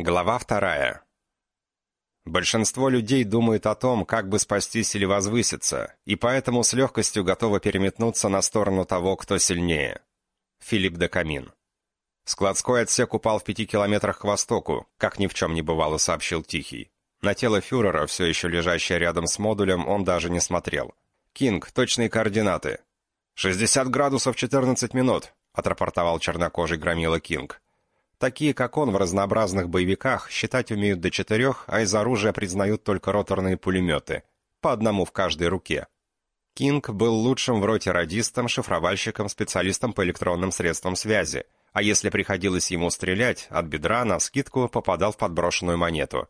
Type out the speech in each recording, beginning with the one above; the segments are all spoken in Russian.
Глава вторая. Большинство людей думают о том, как бы спастись или возвыситься, и поэтому с легкостью готовы переметнуться на сторону того, кто сильнее. Филипп де Камин. Складской отсек упал в пяти километрах к востоку, как ни в чем не бывало, сообщил Тихий. На тело фюрера, все еще лежащее рядом с модулем, он даже не смотрел. «Кинг, точные координаты». «60 градусов 14 минут», — отрапортовал чернокожий громила Кинг. Такие, как он, в разнообразных боевиках считать умеют до четырех, а из оружия признают только роторные пулеметы. По одному в каждой руке. Кинг был лучшим в роте радистом, шифровальщиком, специалистом по электронным средствам связи. А если приходилось ему стрелять, от бедра на скидку попадал в подброшенную монету.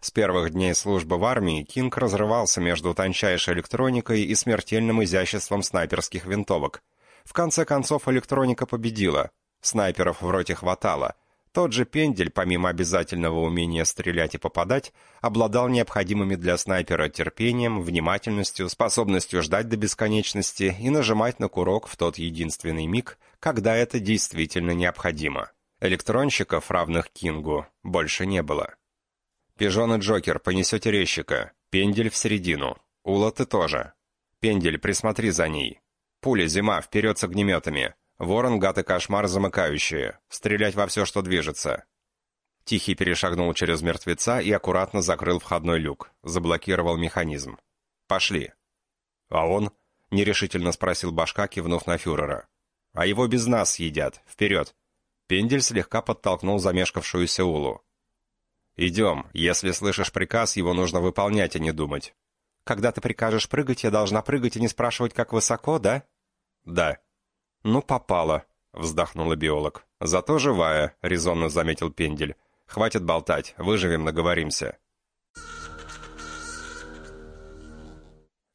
С первых дней службы в армии Кинг разрывался между тончайшей электроникой и смертельным изяществом снайперских винтовок. В конце концов электроника победила, Снайперов в роте хватало. Тот же Пендель, помимо обязательного умения стрелять и попадать, обладал необходимыми для снайпера терпением, внимательностью, способностью ждать до бесконечности и нажимать на курок в тот единственный миг, когда это действительно необходимо. Электронщиков, равных Кингу, больше не было. «Пижон и Джокер, понесете резчика. Пендель в середину. Ула, ты тоже. Пендель, присмотри за ней. Пуля, зима, вперед с огнеметами. Ворон, гад и кошмар замыкающие. Стрелять во все, что движется. Тихий перешагнул через мертвеца и аккуратно закрыл входной люк. Заблокировал механизм. «Пошли». «А он?» — нерешительно спросил башка, кивнув на фюрера. «А его без нас съедят. Вперед!» Пендель слегка подтолкнул замешкавшуюся Улу. «Идем. Если слышишь приказ, его нужно выполнять, а не думать». «Когда ты прикажешь прыгать, я должна прыгать и не спрашивать, как высоко, да?» «Да». «Ну, попала», — вздохнула биолог. «Зато живая», — резонно заметил Пендель. «Хватит болтать, выживем, наговоримся».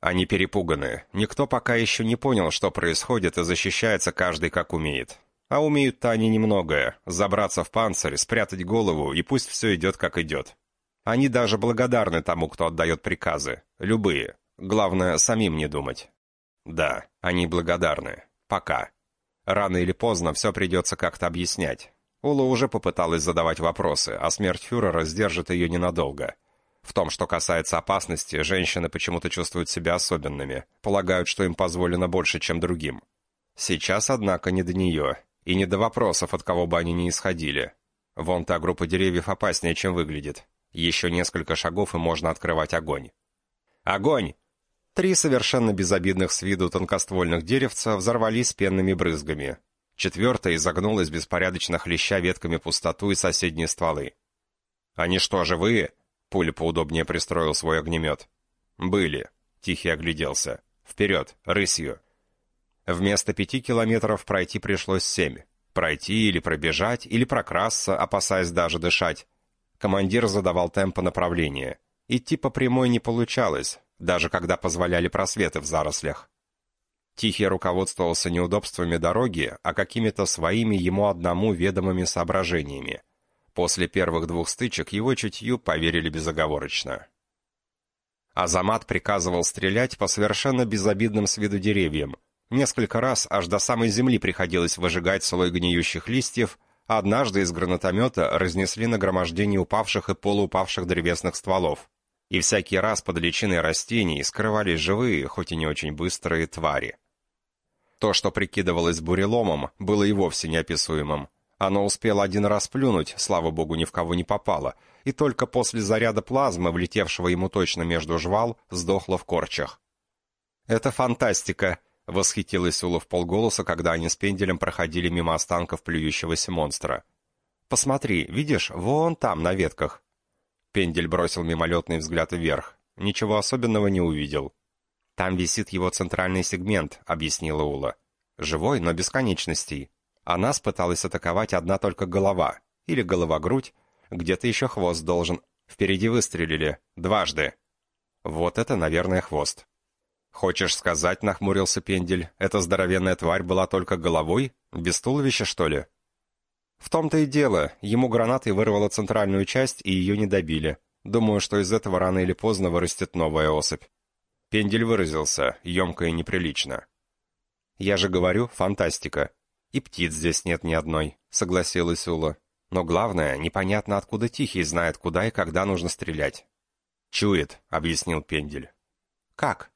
Они перепуганы. Никто пока еще не понял, что происходит, и защищается каждый как умеет. А умеют-то они немногое. Забраться в панцирь, спрятать голову, и пусть все идет как идет. Они даже благодарны тому, кто отдает приказы. Любые. Главное, самим не думать. Да, они благодарны. Пока. Рано или поздно все придется как-то объяснять. Ула уже попыталась задавать вопросы, а смерть фюрера сдержит ее ненадолго. В том, что касается опасности, женщины почему-то чувствуют себя особенными, полагают, что им позволено больше, чем другим. Сейчас, однако, не до нее, и не до вопросов, от кого бы они ни исходили. Вон та группа деревьев опаснее, чем выглядит. Еще несколько шагов, и можно открывать огонь. «Огонь!» Три совершенно безобидных с виду тонкоствольных деревца взорвались пенными брызгами. Четвертое изогнулось беспорядочно хлеща ветками пустоту и соседние стволы. «Они что, живые?» Пуля поудобнее пристроил свой огнемет. «Были», — Тихий огляделся. «Вперед, рысью». Вместо пяти километров пройти пришлось семь. Пройти или пробежать, или прокрасться, опасаясь даже дышать. Командир задавал темп направления. Идти по прямой не получалось, даже когда позволяли просветы в зарослях. Тихий руководствовался неудобствами дороги, а какими-то своими ему одному ведомыми соображениями. После первых двух стычек его чутью поверили безоговорочно. Азамат приказывал стрелять по совершенно безобидным с виду деревьям. Несколько раз аж до самой земли приходилось выжигать слой гниющих листьев, а однажды из гранатомета разнесли нагромождение упавших и полуупавших древесных стволов и всякий раз под личиной растений скрывались живые, хоть и не очень быстрые, твари. То, что прикидывалось буреломом, было и вовсе неописуемым. Оно успело один раз плюнуть, слава богу, ни в кого не попало, и только после заряда плазмы, влетевшего ему точно между жвал, сдохло в корчах. «Это фантастика!» — восхитилась Ула в полголоса, когда они с пенделем проходили мимо останков плюющегося монстра. «Посмотри, видишь, вон там, на ветках. Пендель бросил мимолетный взгляд вверх. Ничего особенного не увидел. «Там висит его центральный сегмент», — объяснила Ула. «Живой, но без конечностей. А нас пыталась атаковать одна только голова. Или голова-грудь. Где-то еще хвост должен. Впереди выстрелили. Дважды. Вот это, наверное, хвост». «Хочешь сказать, — нахмурился Пендель, — эта здоровенная тварь была только головой? Без туловища, что ли?» В том-то и дело, ему гранатой вырвало центральную часть, и ее не добили. Думаю, что из этого рано или поздно вырастет новая особь. Пендель выразился, емко и неприлично. «Я же говорю, фантастика. И птиц здесь нет ни одной», — согласилась Ула. Но главное, непонятно, откуда Тихий знает, куда и когда нужно стрелять. «Чует», — объяснил Пендель. «Как?»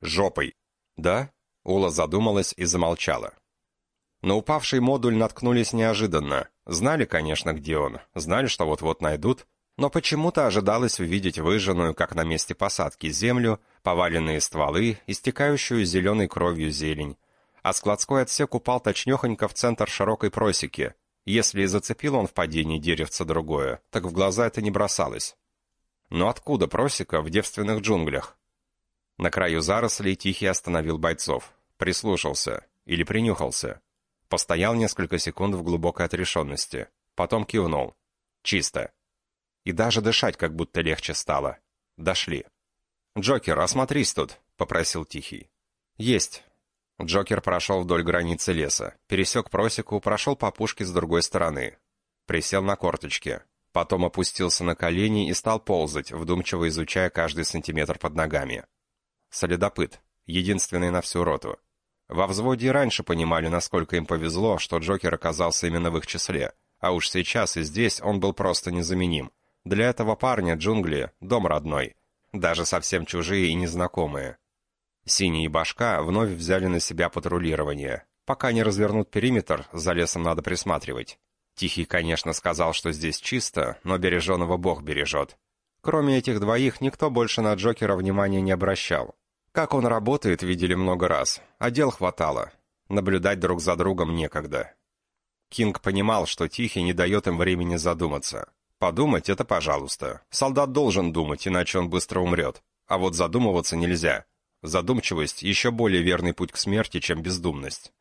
«Жопой». «Да?» — Ула задумалась и замолчала. На упавший модуль наткнулись неожиданно. Знали, конечно, где он, знали, что вот-вот найдут, но почему-то ожидалось увидеть выжженную, как на месте посадки, землю, поваленные стволы, истекающую зеленой кровью зелень. А складской отсек упал точнехонько в центр широкой просеки. Если и зацепил он в падении деревца другое, так в глаза это не бросалось. Но откуда просека в девственных джунглях? На краю зарослей Тихий остановил бойцов. Прислушался. Или принюхался. Постоял несколько секунд в глубокой отрешенности. Потом кивнул. Чисто. И даже дышать как будто легче стало. Дошли. «Джокер, осмотрись тут», — попросил Тихий. «Есть». Джокер прошел вдоль границы леса, пересек просеку, прошел по пушке с другой стороны. Присел на корточки. Потом опустился на колени и стал ползать, вдумчиво изучая каждый сантиметр под ногами. Солидопыт. Единственный на всю роту. Во взводе раньше понимали, насколько им повезло, что Джокер оказался именно в их числе. А уж сейчас и здесь он был просто незаменим. Для этого парня джунгли — дом родной. Даже совсем чужие и незнакомые. Синий и Башка вновь взяли на себя патрулирование. Пока не развернут периметр, за лесом надо присматривать. Тихий, конечно, сказал, что здесь чисто, но береженого Бог бережет. Кроме этих двоих, никто больше на Джокера внимания не обращал. Как он работает, видели много раз, а дел хватало. Наблюдать друг за другом некогда. Кинг понимал, что Тихий не дает им времени задуматься. Подумать — это пожалуйста. Солдат должен думать, иначе он быстро умрет. А вот задумываться нельзя. Задумчивость — еще более верный путь к смерти, чем бездумность.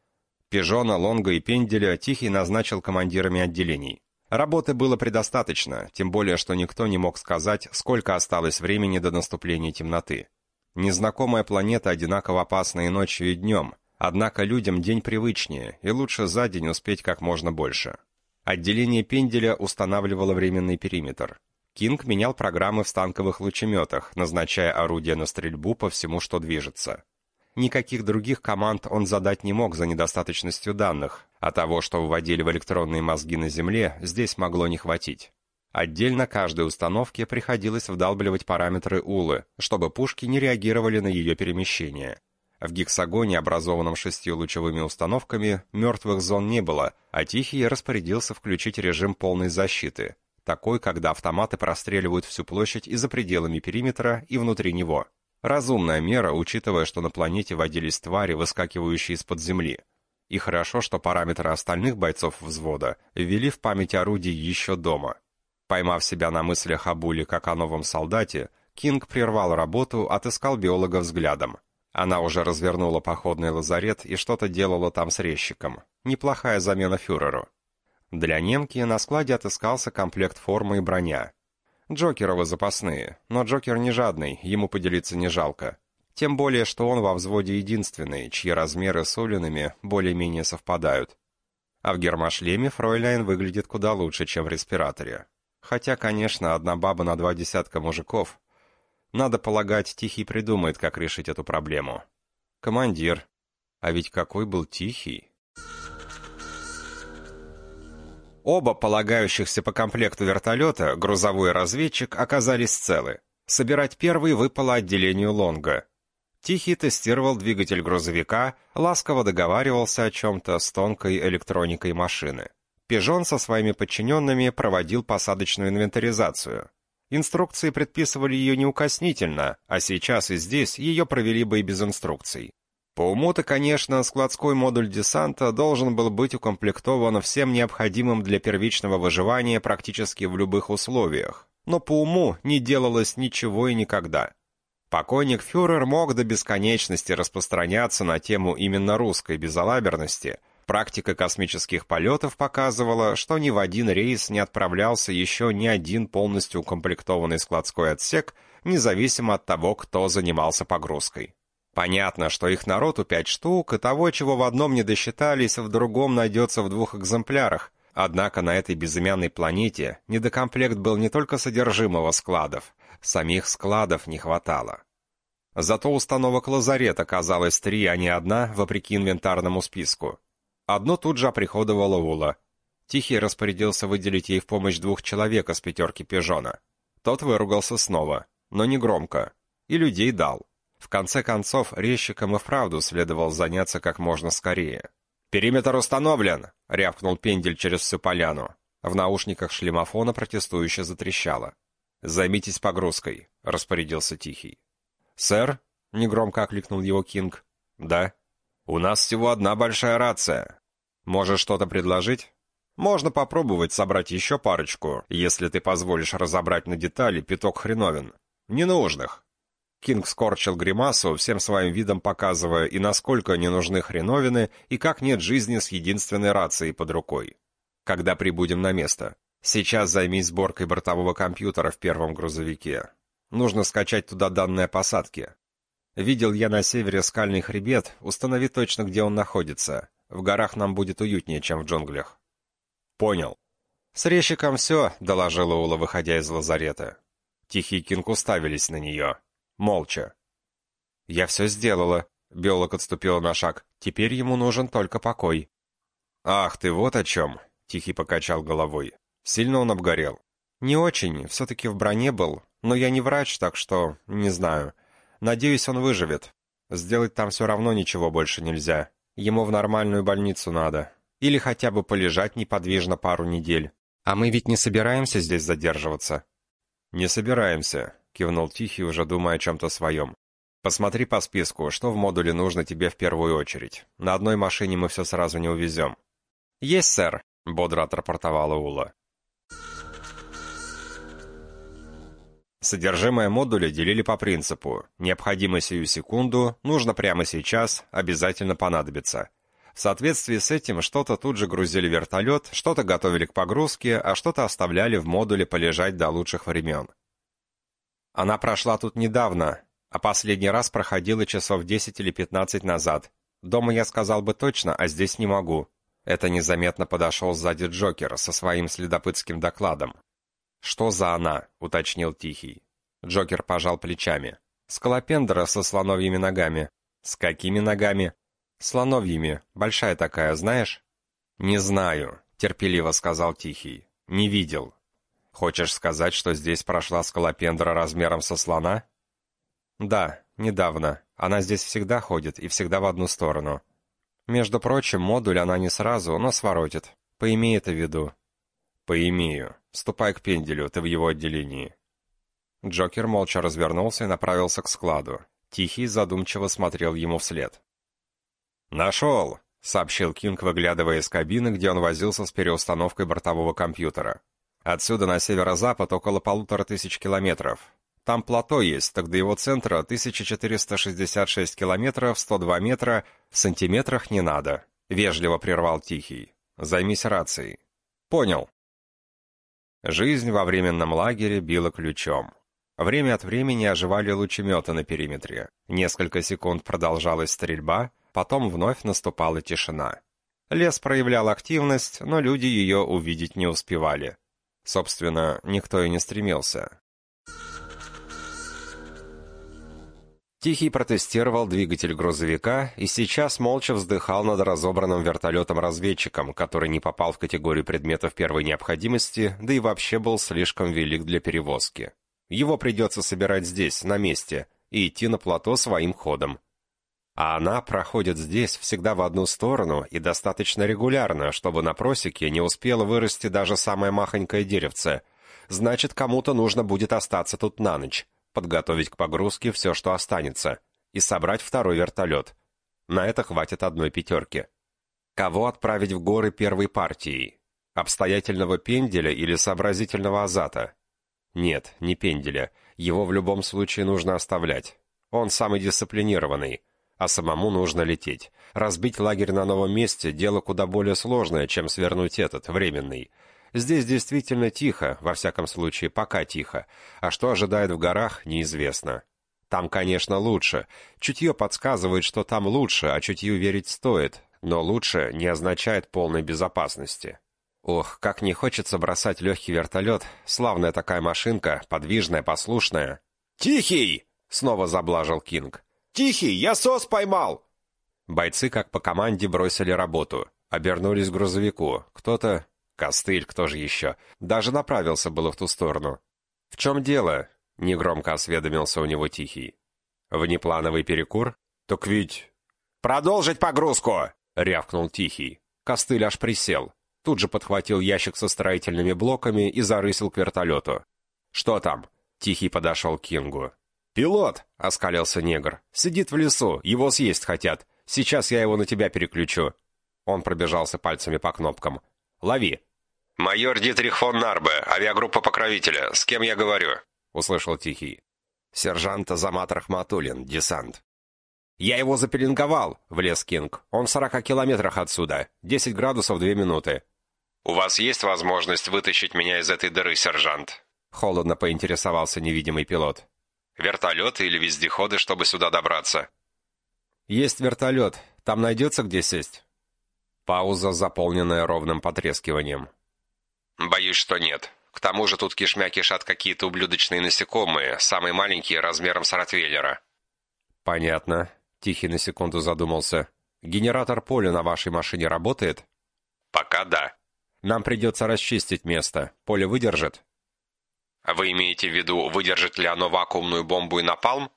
Пижона, Лонга и Пенделя Тихий назначил командирами отделений. Работы было предостаточно, тем более, что никто не мог сказать, сколько осталось времени до наступления темноты. Незнакомая планета одинаково опасна и ночью, и днем, однако людям день привычнее, и лучше за день успеть как можно больше. Отделение Пенделя устанавливало временный периметр. Кинг менял программы в станковых лучеметах, назначая орудия на стрельбу по всему, что движется. Никаких других команд он задать не мог за недостаточностью данных, а того, что вводили в электронные мозги на Земле, здесь могло не хватить. Отдельно каждой установке приходилось вдалбливать параметры Улы, чтобы пушки не реагировали на ее перемещение. В гексагоне, образованном шестью лучевыми установками, мертвых зон не было, а Тихий распорядился включить режим полной защиты, такой, когда автоматы простреливают всю площадь и за пределами периметра, и внутри него. Разумная мера, учитывая, что на планете водились твари, выскакивающие из-под земли. И хорошо, что параметры остальных бойцов взвода ввели в память орудий еще дома. Поймав себя на мыслях о Буле как о новом солдате, Кинг прервал работу, отыскал биолога взглядом. Она уже развернула походный лазарет и что-то делала там с резчиком. Неплохая замена фюреру. Для немки на складе отыскался комплект формы и броня. Джокеровы запасные, но Джокер не жадный, ему поделиться не жалко. Тем более, что он во взводе единственный, чьи размеры с Улинами более-менее совпадают. А в гермошлеме Фройляйн выглядит куда лучше, чем в респираторе. Хотя, конечно, одна баба на два десятка мужиков надо полагать, Тихий придумает, как решить эту проблему. Командир. А ведь какой был Тихий. Оба полагающихся по комплекту вертолета, грузовой разведчик, оказались целы. Собирать первый выпало отделению Лонга. Тихий тестировал двигатель грузовика, ласково договаривался о чем-то с тонкой электроникой машины. Пижон со своими подчиненными проводил посадочную инвентаризацию. Инструкции предписывали ее неукоснительно, а сейчас и здесь ее провели бы и без инструкций. По уму-то, конечно, складской модуль десанта должен был быть укомплектован всем необходимым для первичного выживания практически в любых условиях. Но по уму не делалось ничего и никогда. Покойник фюрер мог до бесконечности распространяться на тему именно русской безалаберности – Практика космических полетов показывала, что ни в один рейс не отправлялся еще ни один полностью укомплектованный складской отсек, независимо от того, кто занимался погрузкой. Понятно, что их народу пять штук, и того, чего в одном не досчитались, в другом найдется в двух экземплярах. Однако на этой безымянной планете недокомплект был не только содержимого складов, самих складов не хватало. Зато установок лазарет оказалось три, а не одна, вопреки инвентарному списку. Одно тут же оприходовала Ула. Тихий распорядился выделить ей в помощь двух человек из пятерки пижона. Тот выругался снова, но не громко, и людей дал. В конце концов, резчикам и вправду следовало заняться как можно скорее. «Периметр установлен!» — рявкнул пендель через всю поляну. В наушниках шлемофона протестующе затрещало. «Займитесь погрузкой», — распорядился Тихий. «Сэр?» — негромко окликнул его Кинг. «Да». «У нас всего одна большая рация. Можешь что-то предложить?» «Можно попробовать собрать еще парочку, если ты позволишь разобрать на детали пяток хреновин. Ненужных». Кинг скорчил гримасу, всем своим видом показывая, и насколько не нужны хреновины, и как нет жизни с единственной рацией под рукой. Когда прибудем на место. Сейчас займись сборкой бортового компьютера в первом грузовике. Нужно скачать туда данные о посадке. Видел я на севере скальный хребет, установи точно, где он находится. В горах нам будет уютнее, чем в джунглях. Понял. С резчиком все, доложила Ула, выходя из лазарета. Тихий Кинг уставились на нее. Молча. «Я все сделала», — биолог отступила на шаг. «Теперь ему нужен только покой». «Ах, ты вот о чем!» — Тихий покачал головой. «Сильно он обгорел?» «Не очень, все-таки в броне был. Но я не врач, так что... не знаю. Надеюсь, он выживет. Сделать там все равно ничего больше нельзя. Ему в нормальную больницу надо. Или хотя бы полежать неподвижно пару недель. А мы ведь не собираемся здесь задерживаться?» «Не собираемся», — кивнул Тихий, уже думая о чем-то своем. «Посмотри по списку, что в модуле нужно тебе в первую очередь. На одной машине мы все сразу не увезем». «Есть, сэр», — бодро отрапортовала Ула. Содержимое модуля делили по принципу «необходимо сию секунду», «нужно прямо сейчас», «обязательно понадобится». В соответствии с этим что-то тут же грузили вертолет, что-то готовили к погрузке, а что-то оставляли в модуле полежать до лучших времен. Она прошла тут недавно, а последний раз проходила часов 10 или 15 назад. Дома я сказал бы точно, а здесь не могу. Это незаметно подошел сзади Джокер со своим следопытским докладом. «Что за она?» — уточнил Тихий. Джокер пожал плечами. «Скалопендра со слоновьими ногами». «С какими ногами?» «Слоновьими. Большая такая, знаешь?» «Не знаю», — терпеливо сказал Тихий. «Не видел. Хочешь сказать, что здесь прошла скалопендра размером со слона? Да, недавно. Она здесь всегда ходит и всегда в одну сторону. Между прочим, модуль она не сразу, но своротит. Поимей это в виду. Поимею. Ступай к пенделю, ты в его отделении. Джокер молча развернулся и направился к складу. Тихий задумчиво смотрел ему вслед. «Нашел!» — сообщил Кинг, выглядывая из кабины, где он возился с переустановкой бортового компьютера. Отсюда на северо-запад около полутора тысяч километров. Там плато есть, так до его центра 1466 километров, 102 метра, в сантиметрах не надо. Вежливо прервал Тихий. Займись рацией. Понял. Жизнь во временном лагере била ключом. Время от времени оживали лучеметы на периметре. Несколько секунд продолжалась стрельба, потом вновь наступала тишина. Лес проявлял активность, но люди ее увидеть не успевали. Собственно, никто и не стремился. Тихий протестировал двигатель грузовика и сейчас молча вздыхал над разобранным вертолетом-разведчиком, который не попал в категорию предметов первой необходимости, да и вообще был слишком велик для перевозки. Его придется собирать здесь, на месте, и идти на плато своим ходом. А она проходит здесь всегда в одну сторону и достаточно регулярно, чтобы на просеке не успело вырасти даже самое махонькое деревце. Значит, кому-то нужно будет остаться тут на ночь, подготовить к погрузке все, что останется, и собрать второй вертолет. На это хватит одной пятерки. Кого отправить в горы первой партией? Обстоятельного пенделя или сообразительного азата? Нет, не пенделя. Его в любом случае нужно оставлять. Он самый дисциплинированный а самому нужно лететь. Разбить лагерь на новом месте – дело куда более сложное, чем свернуть этот, временный. Здесь действительно тихо, во всяком случае, пока тихо, а что ожидает в горах, неизвестно. Там, конечно, лучше. Чутье подсказывает, что там лучше, а чутью верить стоит, но лучше не означает полной безопасности. Ох, как не хочется бросать легкий вертолет, славная такая машинка, подвижная, послушная. «Тихий!» — снова заблажил Кинг. «Тихий, я сос поймал!» Бойцы, как по команде, бросили работу. Обернулись к грузовику. Кто-то... Костыль, кто же еще? Даже направился было в ту сторону. «В чем дело?» — негромко осведомился у него Тихий. «Внеплановый перекур? Так ведь...» «Продолжить погрузку!» — рявкнул Тихий. Костыль аж присел. Тут же подхватил ящик со строительными блоками и зарысил к вертолету. «Что там?» — Тихий подошел к Кингу. «Пилот!» — оскалился негр. «Сидит в лесу, его съесть хотят. Сейчас я его на тебя переключу». Он пробежался пальцами по кнопкам. «Лови!» «Майор Дитрих фон Нарбе, авиагруппа покровителя. С кем я говорю?» — услышал Тихий. «Сержант Азамат Рахматуллин, десант». «Я его запеленговал!» — влез Кинг. «Он в сорока километрах отсюда. Десять градусов две минуты». «У вас есть возможность вытащить меня из этой дыры, сержант?» Холодно поинтересовался невидимый пилот. «Вертолеты или вездеходы, чтобы сюда добраться?» «Есть вертолет. Там найдется где сесть?» Пауза, заполненная ровным потрескиванием. «Боюсь, что нет. К тому же тут кишмя кишат какие-то ублюдочные насекомые, самые маленькие размером с ротвейлера». «Понятно». Тихий на секунду задумался. «Генератор поля на вашей машине работает?» «Пока да». «Нам придется расчистить место. Поле выдержит?» «Вы имеете в виду, выдержит ли оно вакуумную бомбу и напалм?»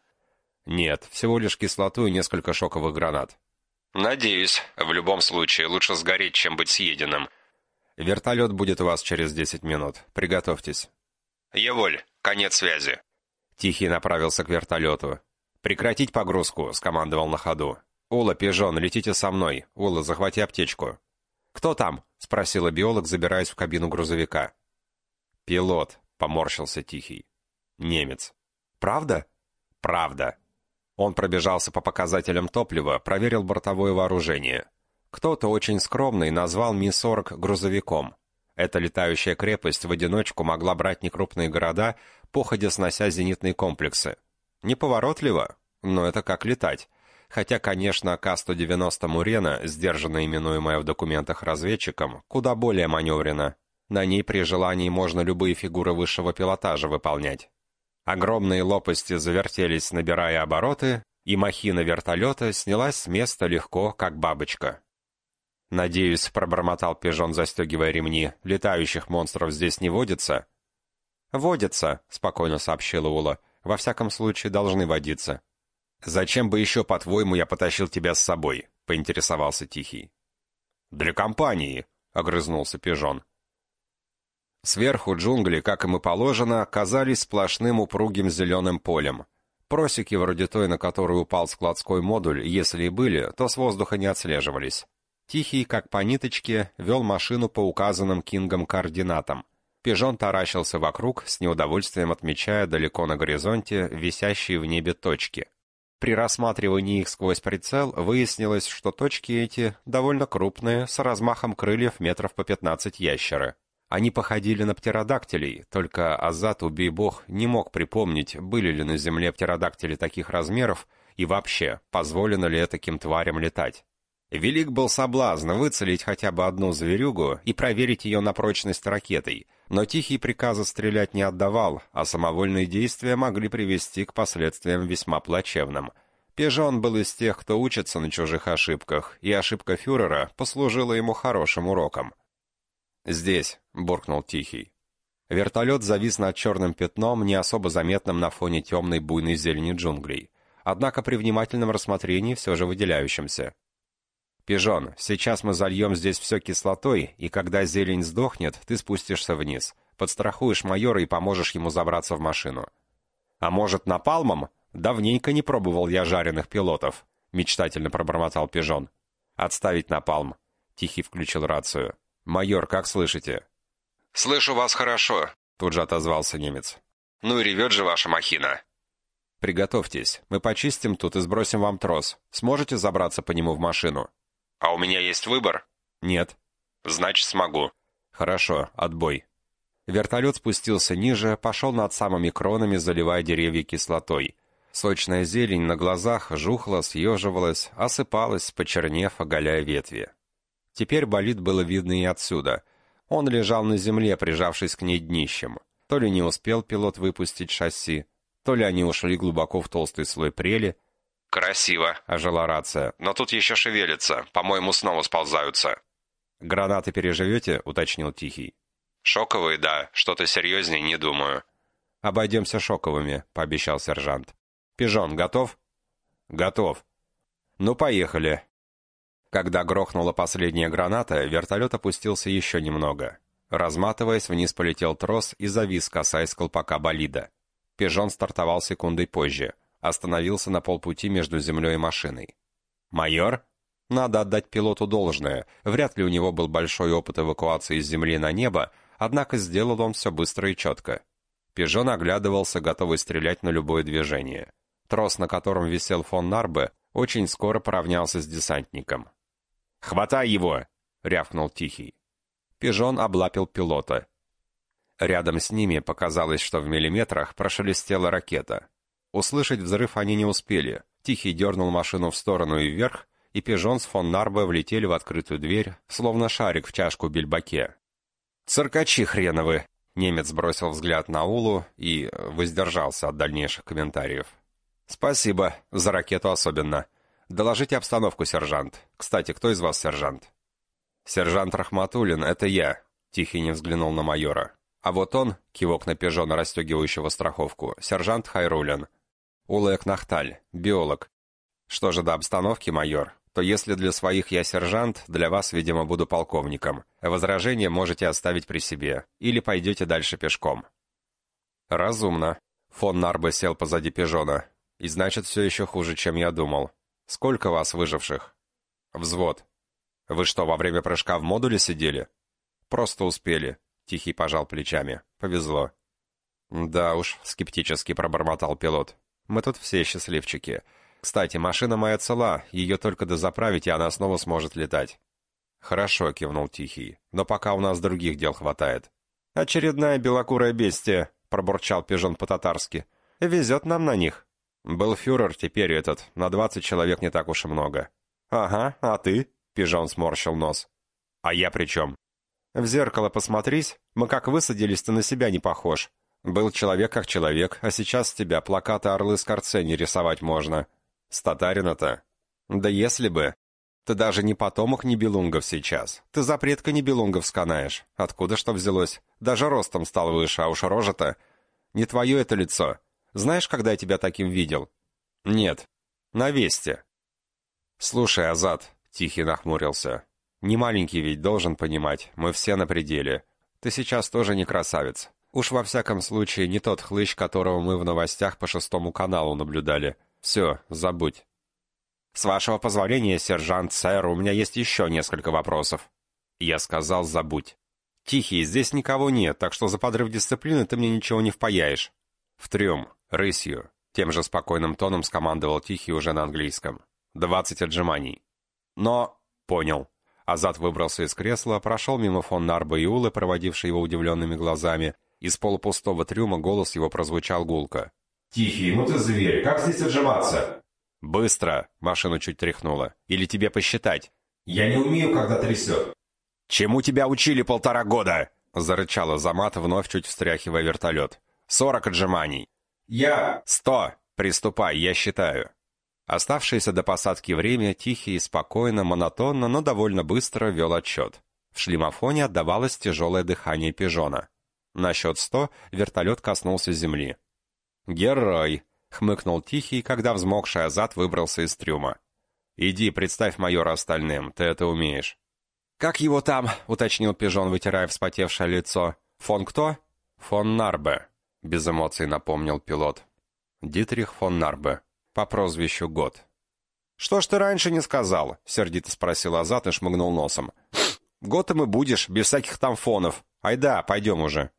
«Нет, всего лишь кислоту и несколько шоковых гранат». «Надеюсь. В любом случае, лучше сгореть, чем быть съеденным». «Вертолет будет у вас через десять минут. Приготовьтесь». «Еволь, конец связи». Тихий направился к вертолету. «Прекратить погрузку», — скомандовал на ходу. «Ула, пижон, летите со мной. Ула, захвати аптечку». «Кто там?» — спросила биолог, забираясь в кабину грузовика. «Пилот», — поморщился Тихий. «Немец». «Правда?» «Правда». Он пробежался по показателям топлива, проверил бортовое вооружение. Кто-то очень скромный назвал Ми-40 грузовиком. Эта летающая крепость в одиночку могла брать некрупные города, походя снося зенитные комплексы. Неповоротливо, но это как летать. Хотя, конечно, К-190 «Мурена», сдержанно именуемая в документах разведчиком, куда более маневрена. На ней при желании можно любые фигуры высшего пилотажа выполнять. Огромные лопасти завертелись, набирая обороты, и махина вертолета снялась с места легко, как бабочка. «Надеюсь», — пробормотал пижон, застегивая ремни, — «летающих монстров здесь не водится?» «Водится», — спокойно сообщила Ула. «Во всяком случае, должны водиться». «Зачем бы еще, по-твоему, я потащил тебя с собой?» — поинтересовался Тихий. «Для компании», — огрызнулся пижон. Сверху джунгли, как им и положено, казались сплошным упругим зеленым полем. Просеки, вроде той, на которую упал складской модуль, если и были, то с воздуха не отслеживались. Тихий, как по ниточке, вел машину по указанным Кингом координатам. Пижон таращился вокруг, с неудовольствием отмечая далеко на горизонте висящие в небе точки. При рассматривании их сквозь прицел выяснилось, что точки эти довольно крупные, с размахом крыльев метров по 15 ящеры. Они походили на птеродактилей, только Азат, убей бог, не мог припомнить, были ли на Земле птеродактили таких размеров и вообще, позволено ли таким тварям летать. Велик был соблазн выцелить хотя бы одну зверюгу и проверить ее на прочность ракетой, но Тихий приказа стрелять не отдавал, а самовольные действия могли привести к последствиям весьма плачевным. Пижон был из тех, кто учится на чужих ошибках, и ошибка фюрера послужила ему хорошим уроком. «Здесь», — буркнул Тихий. Вертолет завис над черным пятном, не особо заметным на фоне темной буйной зелени джунглей, однако при внимательном рассмотрении все же выделяющимся. «Пижон, сейчас мы зальем здесь все кислотой, и когда зелень сдохнет, ты спустишься вниз, подстрахуешь майора и поможешь ему забраться в машину». «А может, напалмом? Давненько не пробовал я жареных пилотов», — мечтательно пробормотал Пижон. «Отставить напалм». Тихий включил рацию. «Майор, как слышите?» «Слышу вас хорошо», — тут же отозвался немец. «Ну и ревет же ваша махина». «Приготовьтесь. Мы почистим тут и сбросим вам трос. Сможете забраться по нему в машину?» «А у меня есть выбор?» «Нет». «Значит, смогу». «Хорошо, отбой». Вертолет спустился ниже, пошел над самыми кронами, заливая деревья кислотой. Сочная зелень на глазах жухла, съеживалась, осыпалась, почернев, оголяя ветви. Теперь болид было видно и отсюда. Он лежал на земле, прижавшись к ней днищем. То ли не успел пилот выпустить шасси, то ли они ушли глубоко в толстый слой прели. «Красиво», — ожила рация. «Но тут еще шевелится. По-моему, снова сползаются». «Гранаты переживете?» — уточнил Тихий. «Шоковые, да. Что-то серьезнее не думаю». «Обойдемся шоковыми», — пообещал сержант. «Пижон, готов?» «Готов». «Ну, поехали». Когда грохнула последняя граната, вертолет опустился еще немного. Разматываясь, вниз полетел трос и завис, касаясь колпака болида. Пижон стартовал секундой позже. Остановился на полпути между землей и машиной. «Майор?» Надо отдать пилоту должное. Вряд ли у него был большой опыт эвакуации с земли на небо, однако сделал он все быстро и четко. Пижон оглядывался, готовый стрелять на любое движение. Трос, на котором висел фон Нарбе, очень скоро поравнялся с десантником. «Хватай его!» — рявкнул Тихий. Пижон облапил пилота. Рядом с ними показалось, что в миллиметрах прошелестела ракета. Услышать взрыв они не успели. Тихий дернул машину в сторону и вверх, и Пижон с фон Нарбе влетели в открытую дверь, словно шарик в чашку бельбаке. «Циркачи хреновы!» Немец бросил взгляд на Улу и воздержался от дальнейших комментариев. «Спасибо, за ракету особенно. Доложите обстановку, сержант. Кстати, кто из вас сержант?» «Сержант Рахматулин, это я», — Тихий не взглянул на майора. «А вот он», — кивок на пижона, расстегивающего страховку, сержант Хайрулин. Улэк Нахталь, биолог. Что же до обстановки, майор? то если для своих я сержант, для вас, видимо, буду полковником. Возражение можете оставить при себе. Или пойдете дальше пешком». «Разумно». Фон Нарбе сел позади пижона. «И значит, все еще хуже, чем я думал. Сколько вас выживших?» «Взвод». «Вы что, во время прыжка в модуле сидели?» «Просто успели», — Тихий пожал плечами. «Повезло». «Да уж», — скептически пробормотал пилот. «Мы тут все счастливчики. Кстати, машина моя цела, ее только дозаправить, и она снова сможет летать». «Хорошо», — кивнул Тихий, — «но пока у нас других дел хватает». «Очередная белокурая бестия», — пробурчал пижон по-татарски. «Везет нам на них». «Был фюрер, теперь этот. На двадцать человек не так уж и много». «Ага, а ты?» — пижон сморщил нос. «А я при чем?» «В зеркало посмотрись. Мы как высадились, ты на себя не похож. Был человек как человек, а сейчас с тебя плакаты орлы с Карцени рисовать можно. С татарина-то? Да если бы. Ты даже не потомок Нибелунгов сейчас. Ты за предка Нибелунгов сканаешь. Откуда что взялось? Даже ростом стал выше, а уж рожа-то... Не твое это лицо. Знаешь, когда я тебя таким видел? Нет. На Весте. Слушай, Азат, Тихий нахмурился. Не маленький ведь должен понимать, мы все на пределе. Ты сейчас тоже не красавец. Уж во всяком случае не тот хлыщ, которого мы в новостях по шестому каналу наблюдали. Все, забудь. С вашего позволения, сержант, сэр, у меня есть еще несколько вопросов. Я сказал, забудь. Тихий, здесь никого нет, так что за подрыв дисциплины ты мне ничего не впаяешь. В трюм, рысью. Тем же спокойным тоном скомандовал Тихий уже на английском. Двадцать отжиманий. Но... Понял. Азат выбрался из кресла, прошел мимо фон Нарба и Улы, проводившей его удивленными глазами. Из полупустого трюма голос его прозвучал гулко. «Тихий, ну ты зверь, как здесь отжиматься?» «Быстро!» — машину чуть тряхнула. «Или тебе посчитать?» «Я не умею, когда трясет». «Чему тебя учили полтора года?» — зарычала Замат, вновь чуть встряхивая вертолет. «Сорок отжиманий». «Я...» «Сто! Приступай, я считаю». Оставшееся до посадки время тихий и спокойно, монотонно, но довольно быстро вел отчет. В шлемофоне отдавалось тяжелое дыхание пижона. На счет сто вертолет коснулся земли. «Герой!» — хмыкнул Тихий, когда взмокший Азат выбрался из трюма. «Иди, представь майора остальным, ты это умеешь». «Как его там?» — уточнил Пижон, вытирая вспотевшее лицо. «Фон кто?» «Фон Нарбе», — без эмоций напомнил пилот. «Дитрих фон Нарбе, по прозвищу Год». «Что ж ты раньше не сказал?» — сердито спросил Азат и шмыгнул носом. «Готом и будешь, без всяких там фонов. Айда, пойдем уже».